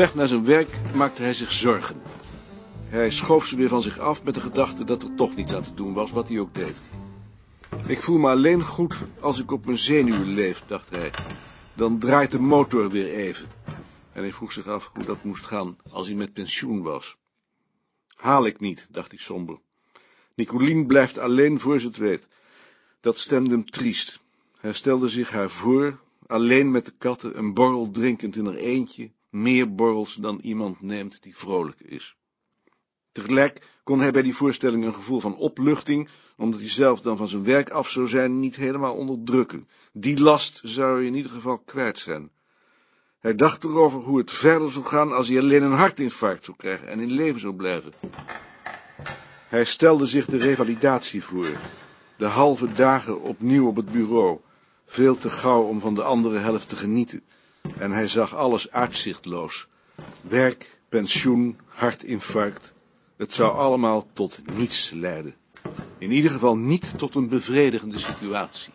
Weg naar zijn werk maakte hij zich zorgen. Hij schoof ze weer van zich af met de gedachte dat er toch niets aan te doen was, wat hij ook deed. Ik voel me alleen goed als ik op mijn zenuwen leef, dacht hij. Dan draait de motor weer even. En hij vroeg zich af hoe dat moest gaan als hij met pensioen was. Haal ik niet, dacht hij somber. Nicolien blijft alleen voor ze het weet. Dat stemde hem triest. Hij stelde zich haar voor, alleen met de katten, een borrel drinkend in haar eentje, meer borrels dan iemand neemt die vrolijk is. Tegelijk kon hij bij die voorstelling een gevoel van opluchting, omdat hij zelf dan van zijn werk af zou zijn, niet helemaal onderdrukken. Die last zou hij in ieder geval kwijt zijn. Hij dacht erover hoe het verder zou gaan als hij alleen een hartinfarct zou krijgen en in leven zou blijven. Hij stelde zich de revalidatie voor. De halve dagen opnieuw op het bureau. Veel te gauw om van de andere helft te genieten. En hij zag alles uitzichtloos. Werk, pensioen, hartinfarct. Het zou allemaal tot niets leiden. In ieder geval niet tot een bevredigende situatie.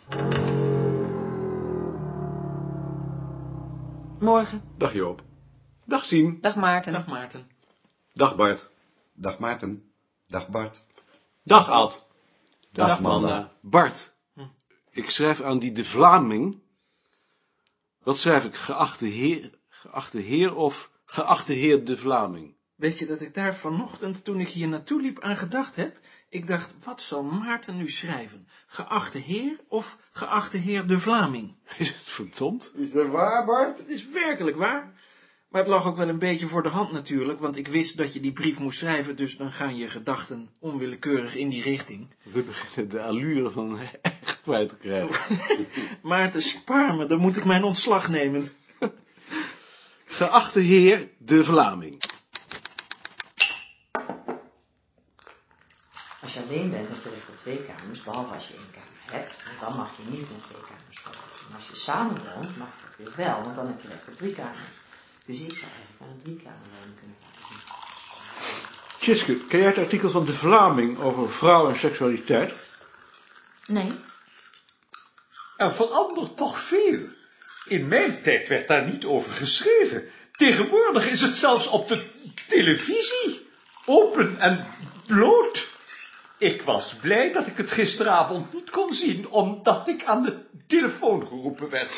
Morgen. Dag Joop. Dag Sien. Dag Maarten. Dag Maarten. Dag Bart. Dag Maarten. Dag Bart. Dag Ad. Dag, Manda. Bart. Hm. Ik schrijf aan die de Vlaming. Wat schrijf ik? Geachte heer, geachte heer of geachte heer de Vlaming? Weet je dat ik daar vanochtend, toen ik hier naartoe liep, aan gedacht heb? Ik dacht, wat zal Maarten nu schrijven? Geachte heer of geachte heer de Vlaming? Is het verdomd? Is dat waar, Bart? Het is werkelijk waar. Maar het lag ook wel een beetje voor de hand natuurlijk, want ik wist dat je die brief moest schrijven, dus dan gaan je gedachten onwillekeurig in die richting. We beginnen de allure van kwijt te krijgen. Maarten, spaar me, dan moet ik mijn ontslag nemen. Geachte heer de Vlaming. Als je alleen bent, dan terecht op twee kamers, behalve als je één kamer hebt. Want dan mag je niet in twee kamers wonen. En als je samen woont, mag dat weer wel, want dan heb je recht op drie kamers. Dus ik zou eigenlijk aan een driekamerwoning kunnen vragen. Tjiske, ken jij het artikel van de Vlaming over vrouw en seksualiteit? Nee, Er verandert toch veel. In mijn tijd werd daar niet over geschreven. Tegenwoordig is het zelfs op de televisie. Open en bloot. Ik was blij dat ik het gisteravond niet kon zien, omdat ik aan de telefoon geroepen werd.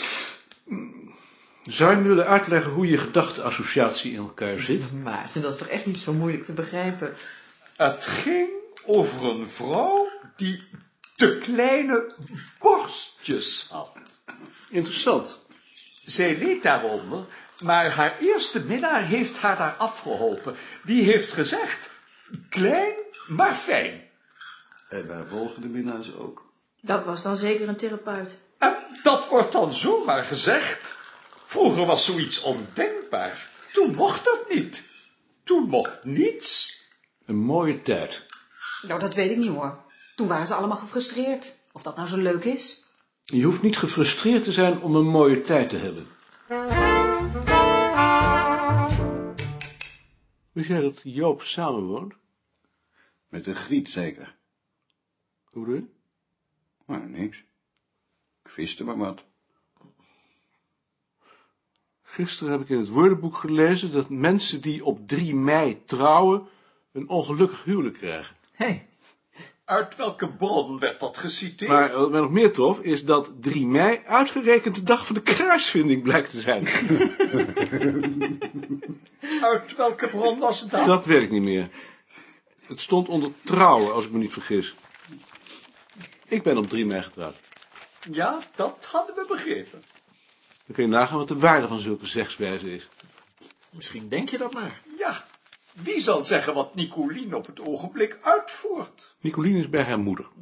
Zou je me willen uitleggen hoe je gedachteassociatie in elkaar zit? Maarten, dat is toch echt niet zo moeilijk te begrijpen. Het ging over een vrouw die te kleine borstjes had. Interessant. Zij leed daaronder, maar haar eerste minnaar heeft haar daar afgeholpen. Die heeft gezegd, klein, maar fijn. En wij volgen de minnaars ook. Dat was dan zeker een therapeut. En dat wordt dan zomaar gezegd. Vroeger was zoiets ondenkbaar. Toen mocht dat niet. Toen mocht niets. Een mooie tijd. Nou, dat weet ik niet hoor. Toen waren ze allemaal gefrustreerd. Of dat nou zo leuk is? Je hoeft niet gefrustreerd te zijn om een mooie tijd te hebben. Wist jij dat Joop samenwoont? Met een griet zeker. Hoe bedoel je? Maar niks. Ik viste maar wat. Gisteren heb ik in het woordenboek gelezen dat mensen die op 3 mei trouwen een ongelukkig huwelijk krijgen. Hé, Uit welke bron werd dat geciteerd? Maar wat mij nog meer trof, is dat 3 mei uitgerekend de dag van de kruisvinding blijkt te zijn. Uit welke bron was dat? Dat weet ik niet meer. Het stond onder trouwen, als ik me niet vergis. Ik ben op 3 mei getrouwd. Ja, dat hadden we begrepen. Dan kun je nagaan wat de waarde van zulke zegswijze is. misschien denk je dat maar. Ja, wie zal zeggen wat Nicolien op het ogenblik uitvoert? Nicolien is bij haar moeder.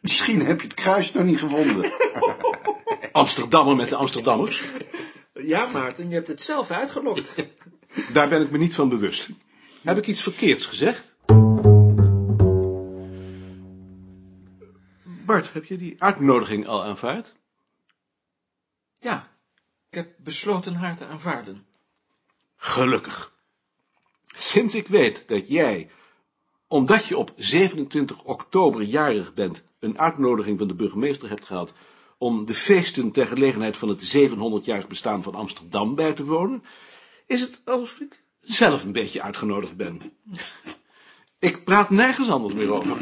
Misschien heb je het kruis nog niet gevonden. Amsterdammer met de Amsterdammers. Ja, Maarten, je hebt het zelf uitgelokt. Daar ben ik me niet van bewust. Heb ik iets verkeerds gezegd? Bart, heb je die uitnodiging al aanvaard? Ja, ik heb besloten haar te aanvaarden. Gelukkig. Sinds ik weet dat jij, omdat je op 27 oktober jarig bent, een uitnodiging van de burgemeester hebt gehad om de feesten ter gelegenheid van het 700-jarig bestaan van Amsterdam bij te wonen, is het alsof ik zelf een beetje uitgenodigd ben. Ik praat nergens anders meer over.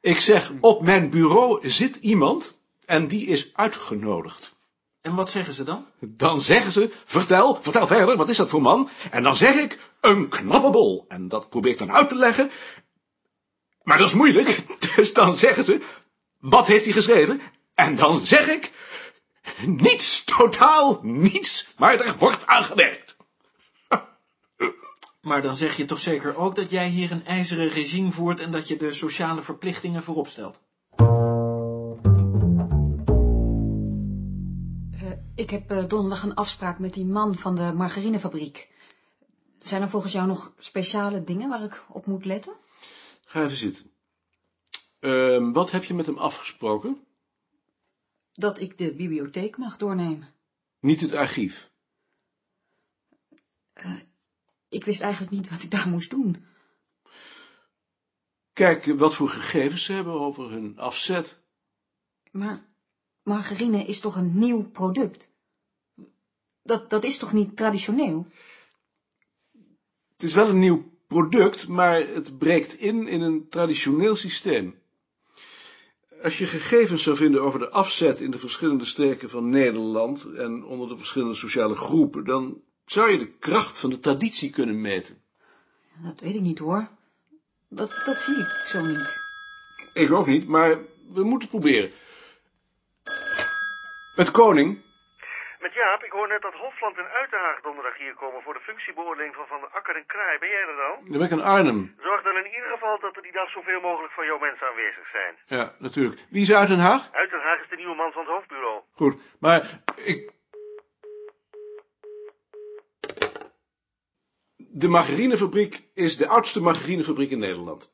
Ik zeg, op mijn bureau zit iemand en die is uitgenodigd. En wat zeggen ze dan? Dan zeggen ze, vertel, vertel verder, wat is dat voor man? En dan zeg ik, een knappe bol. En dat probeer ik dan uit te leggen. Maar dat is moeilijk, dus dan zeggen ze, wat heeft hij geschreven? En dan zeg ik, niets, totaal niets, maar er wordt aan gewerkt. Maar dan zeg je toch zeker ook dat jij hier een ijzeren regime voert en dat je de sociale verplichtingen voorop stelt. Ik heb eh, donderdag een afspraak met die man van de margarinefabriek. Zijn er volgens jou nog speciale dingen waar ik op moet letten? Ga even zitten. Ehm, wat heb je met hem afgesproken? Dat ik de bibliotheek mag doornemen. Niet het archief. Ik wist eigenlijk niet wat ik daar moest doen. Kijken wat voor gegevens ze hebben over hun afzet. Maar margarine is toch een nieuw product? Dat, dat is toch niet traditioneel? Het is wel een nieuw product, maar het breekt in in een traditioneel systeem. Als je gegevens zou vinden over de afzet in de verschillende streken van Nederland en onder de verschillende sociale groepen, dan zou je de kracht van de traditie kunnen meten. Dat weet ik niet hoor. Dat, dat zie ik zo niet. Ik ook niet, maar we moeten het proberen. Met koning, Met Jaap, ik hoor net dat Hofland en Uitenhaag donderdag hier komen voor de functiebeoordeling van Van der Akker en Kraai. Ben jij er dan? dan ben ik in Arnhem. Zorg dan in ieder geval dat er die dag zoveel mogelijk van jouw mensen aanwezig zijn. Ja, natuurlijk. Wie is uit Den Haag? Uitenhaag is de nieuwe man van het hoofdbureau. Goed, maar ik... De margarinefabriek is de oudste margarinefabriek in Nederland.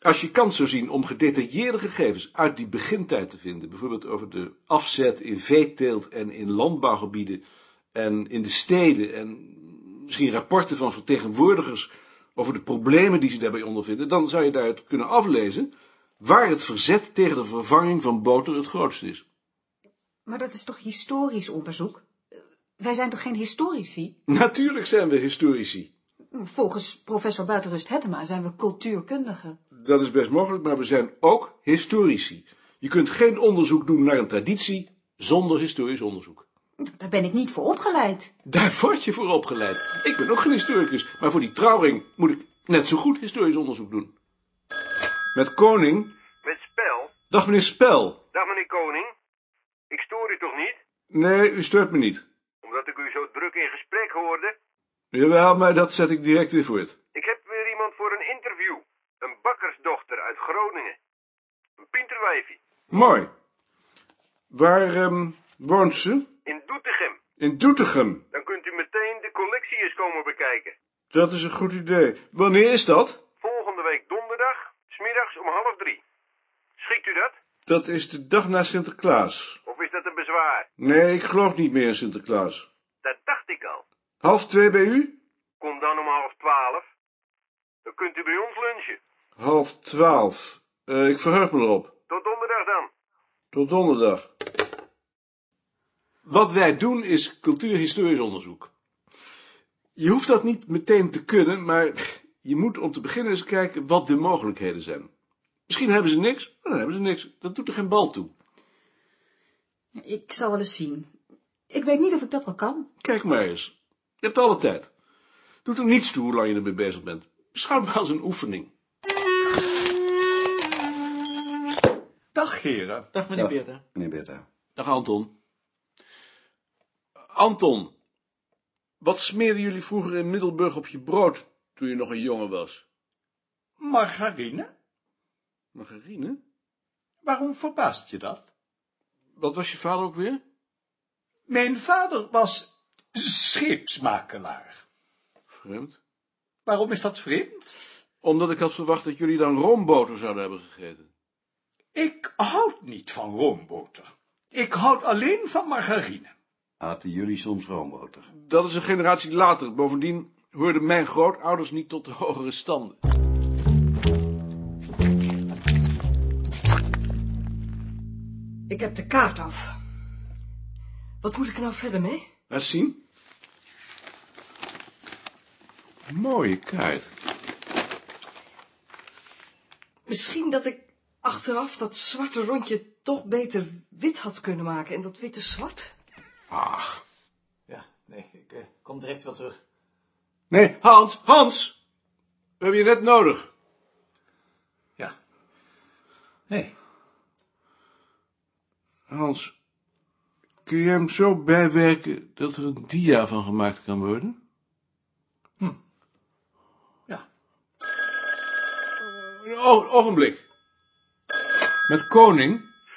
Als je kans zou zien om gedetailleerde gegevens uit die begintijd te vinden, bijvoorbeeld over de afzet in veeteelt en in landbouwgebieden en in de steden en misschien rapporten van vertegenwoordigers over de problemen die ze daarbij ondervinden, dan zou je daaruit kunnen aflezen waar het verzet tegen de vervanging van boter het grootste is. Maar dat is toch historisch onderzoek? Wij zijn toch geen historici? Natuurlijk zijn we historici. Volgens professor Buitenrust Hettema zijn we cultuurkundigen. Dat is best mogelijk, maar we zijn ook historici. Je kunt geen onderzoek doen naar een traditie zonder historisch onderzoek. Daar ben ik niet voor opgeleid. Daar word je voor opgeleid. Ik ben ook geen historicus, maar voor die trouwring moet ik net zo goed historisch onderzoek doen. Met Koning. Met spel? Dag meneer Spel. Dag meneer Koning. Ik stoor u toch niet? Nee, u steurt me niet. Omdat ik u zo druk in gesprek hoorde? Jawel, maar dat zet ik direct weer voort. Ik heb weer iemand voor een interview. Een bakkersdochter uit Groningen. Een pinterwijfie. Mooi. Waar ehm, woont ze? In Doetinchem. In Doetinchem. Dan kunt u meteen de collectie eens komen bekijken. Dat is een goed idee. Wanneer is dat? Volgende week donderdag, smiddags om half drie. Schikt u dat? Dat is de dag na Sinterklaas. Of is dat een bezwaar? Nee, ik geloof niet meer in Sinterklaas. Dat dacht ik al. Half twee bij u? Kom dan om half twaalf. Dan kunt u bij ons lunchen. Half twaalf. Eh, ik verheug me erop. Tot donderdag dan. Tot donderdag. Wat wij doen is cultuurhistorisch onderzoek. Je hoeft dat niet meteen te kunnen, maar je moet om te beginnen eens kijken wat de mogelijkheden zijn. Misschien hebben ze niks, maar dan hebben ze niks. Dat doet er geen bal toe. Ik zal wel eens zien. Ik weet niet of ik dat wel kan. Kijk maar eens. Je hebt alle tijd. Doet er niets toe hoe lang je ermee bezig bent. Beschouw het maar als een oefening. Dag, heren. Dag meneer. Beerta. Meneer. Dag Anton. Anton, wat smeerden jullie vroeger in Middelburg op je brood toen je nog een jongen was? Margarine? Margarine? Waarom verbaast je dat? Wat was je vader ook weer? Mijn vader was scheepsmakelaar. Vreemd. Waarom is dat vreemd? Omdat ik had verwacht dat jullie dan roomboter zouden hebben gegeten. Ik houd niet van roomboter. Ik houd alleen van margarine. Aten jullie soms roomboter? Dat is een generatie later. Bovendien hoorden mijn grootouders niet tot de hogere standen. Ik heb de kaart af. Wat moet ik er nou verder mee? Laat zien. Mooie kaart. Misschien dat ik achteraf dat zwarte rondje toch beter wit had kunnen maken en dat witte zwart. Ach. Ja, nee, ik eh, kom direct wel terug. Nee, Hans, Hans! We hebben je net nodig. Ja. Nee, Hans, kun je hem zo bijwerken dat er een dia van gemaakt kan worden? ja. Oh, ogenblik. Met koning?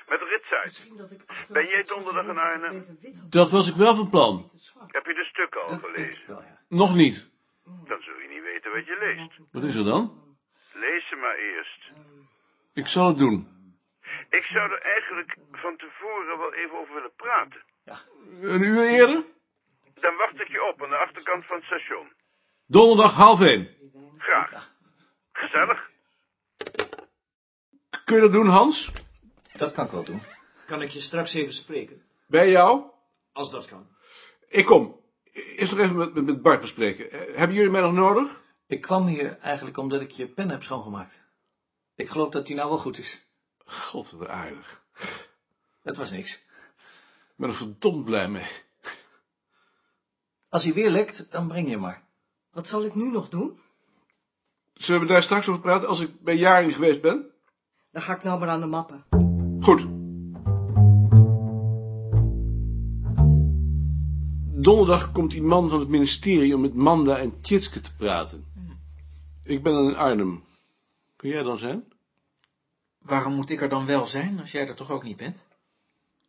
Met Ritsuit. Misschien dat ik achteraf Ben jij donderdag in rondje Arnhem? Dat was ik wel van plan. Heb je de stukken al gelezen? ja. Nog niet. Dan zul je niet weten wat je leest. Wat is er dan? Lees ze maar eerst. Ik zal het doen. Ik zou er eigenlijk van tevoren wel even over willen praten. Een uur eerder? Dan wacht ik je op aan de achterkant van het station. Donderdag half één. Graag. Gezellig. Kun je dat doen, Hans? Dat kan ik wel doen. Kan ik je straks even spreken? Bij jou? Als dat kan. Ik kom. Eerst nog even met, met- met Bart bespreken. Eh, Hebben jullie mij nog nodig? Ik kwam hier eigenlijk omdat ik je pen heb schoongemaakt. Ik geloof dat die nou wel goed is. God, wat aardig. Dat was niks. Ik ben er verdomd blij mee. Als hij weer lekt, dan breng je hem maar. Wat zal ik nu nog doen? Zullen we daar straks over praten als ik bij Jaring geweest ben? Dan ga ik nou maar aan de mappen. Goed. Donderdag komt die man van het ministerie om met Manda en Tjitske te praten. Ik ben dan in Arnhem. Kun jij dan zijn? Waarom moet ik er dan wel zijn, als jij er toch ook niet bent?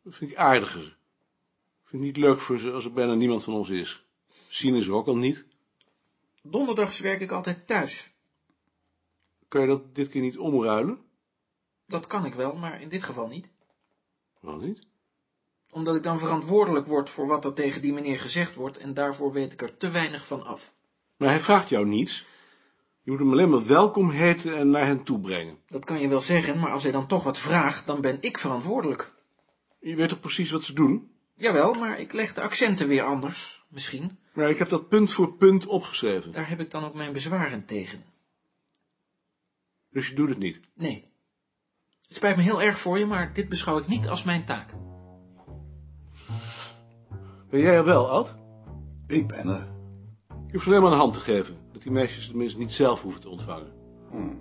Dat vind ik aardiger. Ik vind het niet leuk voor ze als er bijna niemand van ons is. Zien is er ook al niet. Donderdags werk ik altijd thuis. Kan je dat dit keer niet omruilen? Dat kan ik wel, maar in dit geval niet. Waarom niet? Omdat ik dan verantwoordelijk word voor wat er tegen die meneer gezegd wordt en daarvoor weet ik er te weinig van af. Maar hij vraagt jou niets. Je moet hem alleen maar welkom heten en naar hen toe brengen. Dat kan je wel zeggen, maar als hij dan toch wat vraagt, dan ben ik verantwoordelijk. Je weet toch precies wat ze doen? Jawel, maar ik leg de accenten weer anders, misschien. Maar ik heb dat punt voor punt opgeschreven. Daar heb ik dan ook mijn bezwaren tegen. Dus je doet het niet. Nee. Het spijt me heel erg voor je, maar dit beschouw ik niet als mijn taak. Ben jij er wel, Ad? Ik ben er. Je hoeft alleen maar een hand te geven. Dat die meisjes tenminste niet zelf hoeven te ontvangen. Hm.